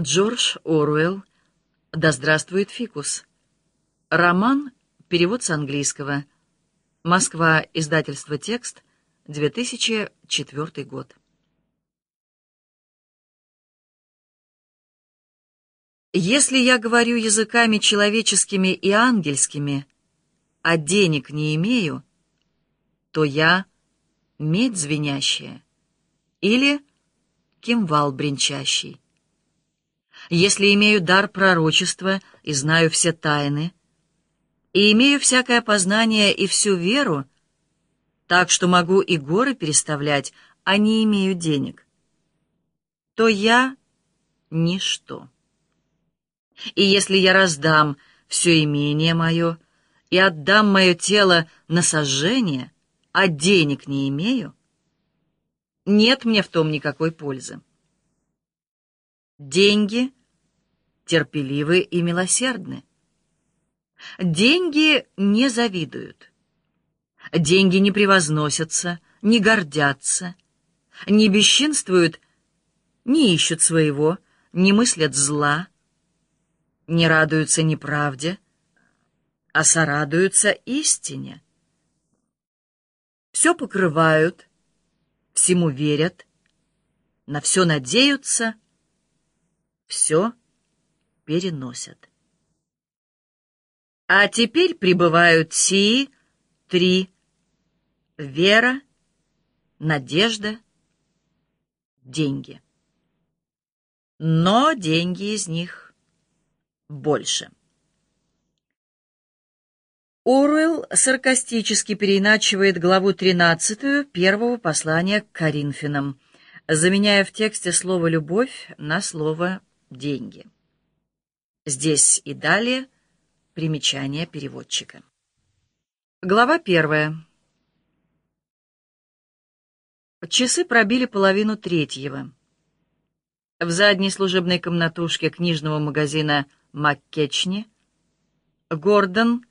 Джордж Оруэлл «Да здравствует фикус». Роман, перевод с английского. Москва, издательство «Текст», 2004 год. Если я говорю языками человеческими и ангельскими, а денег не имею, то я медь звенящая или кимвал бренчащий. Если имею дар пророчества и знаю все тайны, и имею всякое познание и всю веру, так что могу и горы переставлять, а не имею денег, то я — ничто. И если я раздам все имение мое и отдам мое тело на сожжение, а денег не имею, нет мне в том никакой пользы. Деньги терпеливы и милосердны. Деньги не завидуют. Деньги не превозносятся, не гордятся, не бесчинствуют, не ищут своего, не мыслят зла, не радуются неправде, а сорадуются истине. Все покрывают, всему верят, на все надеются, все переносят. А теперь прибывают сии три — вера, надежда, деньги. Но деньги из них — больше. Оруэлл саркастически переиначивает главу 13 первого послания к Коринфянам, заменяя в тексте слово «любовь» на слово «деньги». Здесь и далее примечание переводчика. Глава первая. Часы пробили половину третьего. В задней служебной комнатушке книжного магазина «Связь» Маккечни, Гордон,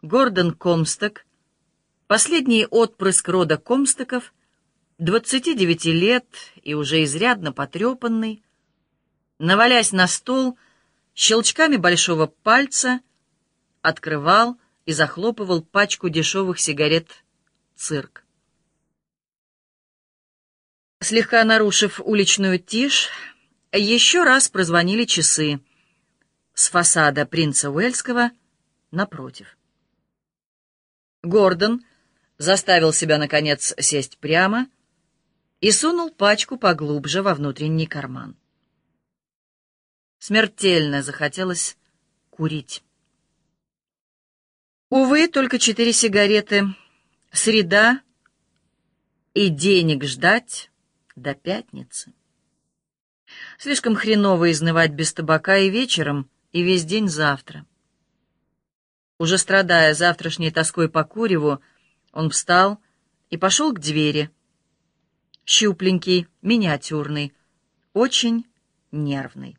Гордон Комсток, последний отпрыск рода Комстоков, 29 лет и уже изрядно потрепанный, навалясь на стол, щелчками большого пальца открывал и захлопывал пачку дешевых сигарет «Цирк». Слегка нарушив уличную тишь, еще раз прозвонили часы — с фасада принца Уэльского напротив. Гордон заставил себя, наконец, сесть прямо и сунул пачку поглубже во внутренний карман. Смертельно захотелось курить. Увы, только четыре сигареты, среда и денег ждать до пятницы. Слишком хреново изнывать без табака и вечером — и весь день завтра. Уже страдая завтрашней тоской по куреву, он встал и пошел к двери. Щупленький, миниатюрный, очень нервный.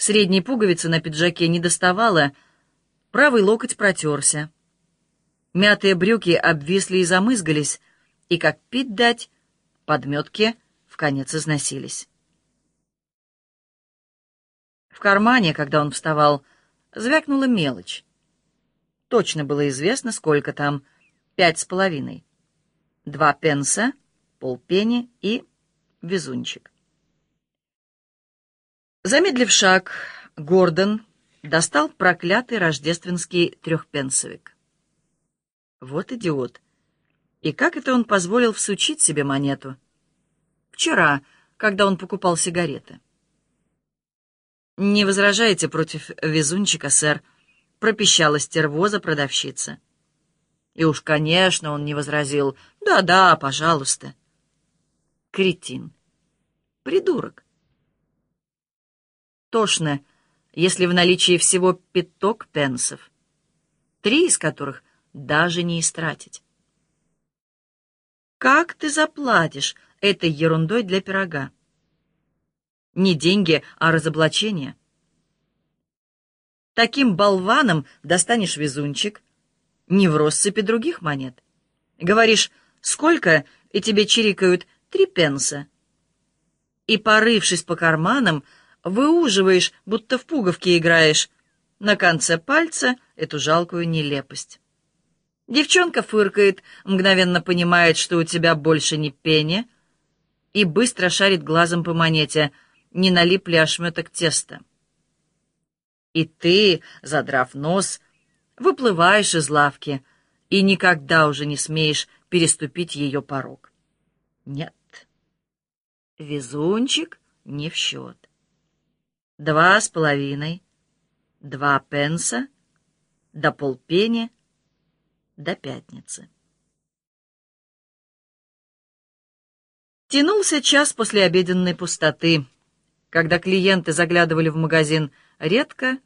Средней пуговицы на пиджаке не доставало, правый локоть протерся. Мятые брюки обвисли и замызгались, и, как пить дать, подметки в конец износились. В кармане, когда он вставал, звякнула мелочь. Точно было известно, сколько там. Пять с половиной. Два пенса, полпени и везунчик. Замедлив шаг, Гордон достал проклятый рождественский трехпенсовик. Вот идиот. И как это он позволил всучить себе монету? Вчера, когда он покупал сигареты. «Не возражаете против везунчика, сэр?» — пропищала стервоза продавщица. И уж, конечно, он не возразил. «Да-да, пожалуйста». Кретин. Придурок. Тошно, если в наличии всего пяток пенсов, три из которых даже не истратить. Как ты заплатишь этой ерундой для пирога? Не деньги, а разоблачение. Таким болваном достанешь везунчик, не в россыпи других монет. Говоришь, сколько, и тебе чирикают три пенса. и, порывшись по карманам, выуживаешь, будто в пуговке играешь, на конце пальца эту жалкую нелепость. Девчонка фыркает, мгновенно понимает, что у тебя больше не пени, и быстро шарит глазом по монете, не налип ли ошметок теста. И ты, задрав нос, выплываешь из лавки и никогда уже не смеешь переступить ее порог. Нет, везунчик не в счет. Два с половиной, два пенса, до полпени, до пятницы. Тянулся час после обеденной пустоты, когда клиенты заглядывали в магазин редко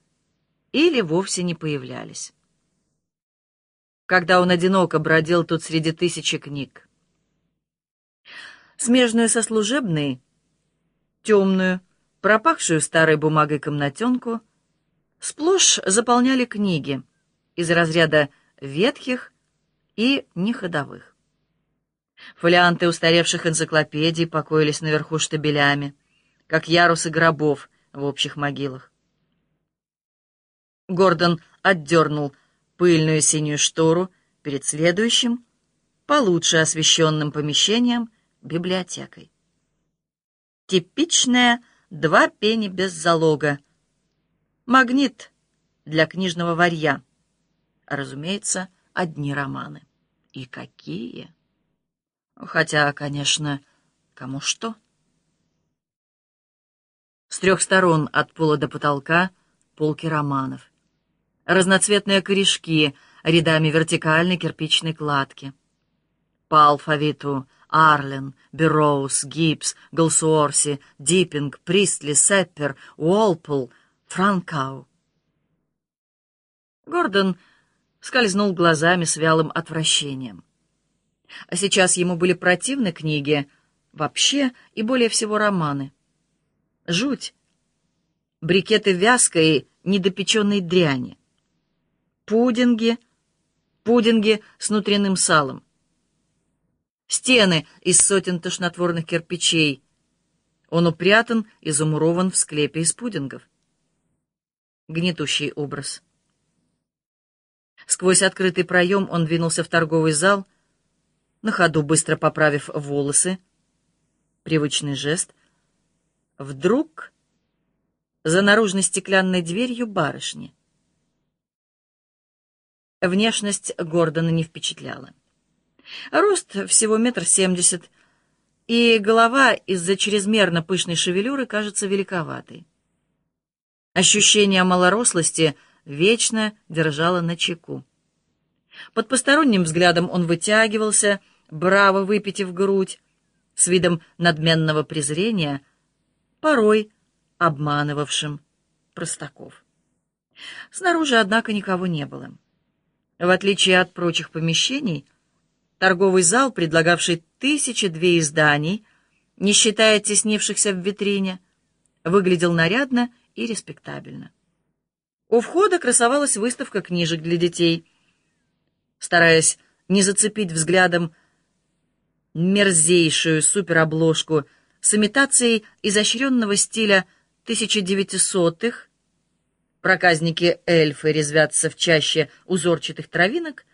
или вовсе не появлялись. Когда он одиноко бродил тут среди тысячи книг. Смежную со служебной, темную, пропахшую старой бумагой комнатенку, сплошь заполняли книги из разряда ветхих и неходовых. Фолианты устаревших энциклопедий покоились наверху штабелями, как ярусы гробов в общих могилах. Гордон отдернул пыльную синюю штору перед следующим, получше освещенным помещением, библиотекой. Типичная два пени без залога. Магнит для книжного варья. Разумеется, одни романы. И какие! Хотя, конечно, кому что. С трех сторон от пола до потолка полки романов разноцветные корешки рядами вертикальной кирпичной кладки. По алфавиту Арлен, Берроуз, Гибс, Голсуорси, Диппинг, Пристли, Сеппер, Уолпол, Франкау. Гордон скользнул глазами с вялым отвращением. А сейчас ему были противны книги, вообще и более всего романы. Жуть. Брикеты вязкой, недопеченной дряни пудинги, пудинги с внутренним салом, стены из сотен тошнотворных кирпичей. Он упрятан и замурован в склепе из пудингов. Гнетущий образ. Сквозь открытый проем он двинулся в торговый зал, на ходу быстро поправив волосы. Привычный жест. Вдруг за наружной стеклянной дверью барышни — Внешность Гордона не впечатляла. Рост всего метр семьдесят, и голова из-за чрезмерно пышной шевелюры кажется великоватой. Ощущение малорослости вечно держало на чеку. Под посторонним взглядом он вытягивался, браво выпитив грудь, с видом надменного презрения, порой обманывавшим простаков. Снаружи, однако, никого не было. В отличие от прочих помещений, торговый зал, предлагавший тысячи две изданий, не считая теснившихся в витрине, выглядел нарядно и респектабельно. У входа красовалась выставка книжек для детей. Стараясь не зацепить взглядом мерзейшую суперобложку с имитацией изощренного стиля 1900-х, проказники-эльфы резвятся в чаще узорчатых травинок,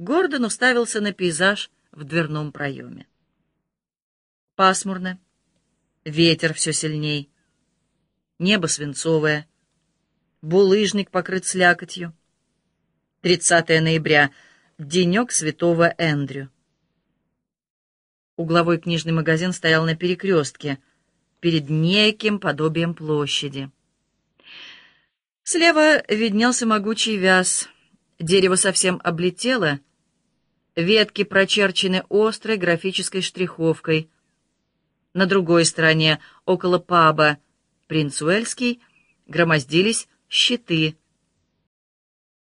Гордон уставился на пейзаж в дверном проеме. Пасмурно, ветер все сильней, небо свинцовое, булыжник покрыт слякотью. 30 ноября, денек святого Эндрю. Угловой книжный магазин стоял на перекрестке, перед неким подобием площади. Слева виднелся могучий вяз. Дерево совсем облетело. Ветки прочерчены острой графической штриховкой. На другой стороне, около паба «Принц Уэльский», громоздились щиты